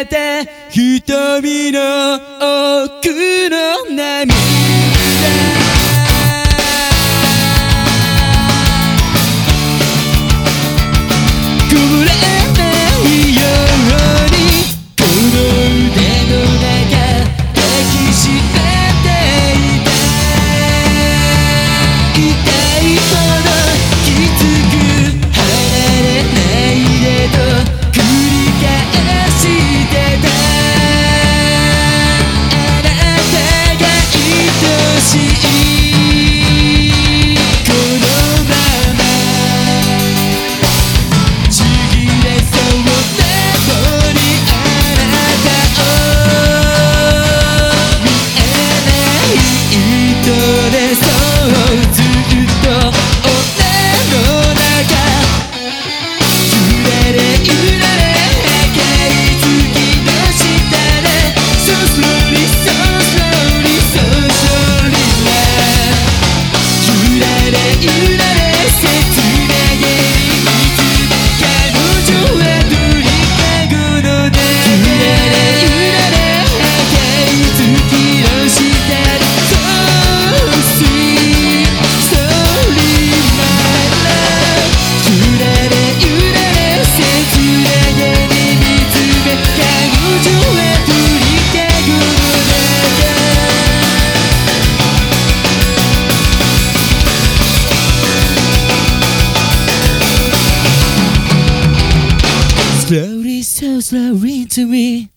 えて瞳の奥れいる slurry to me.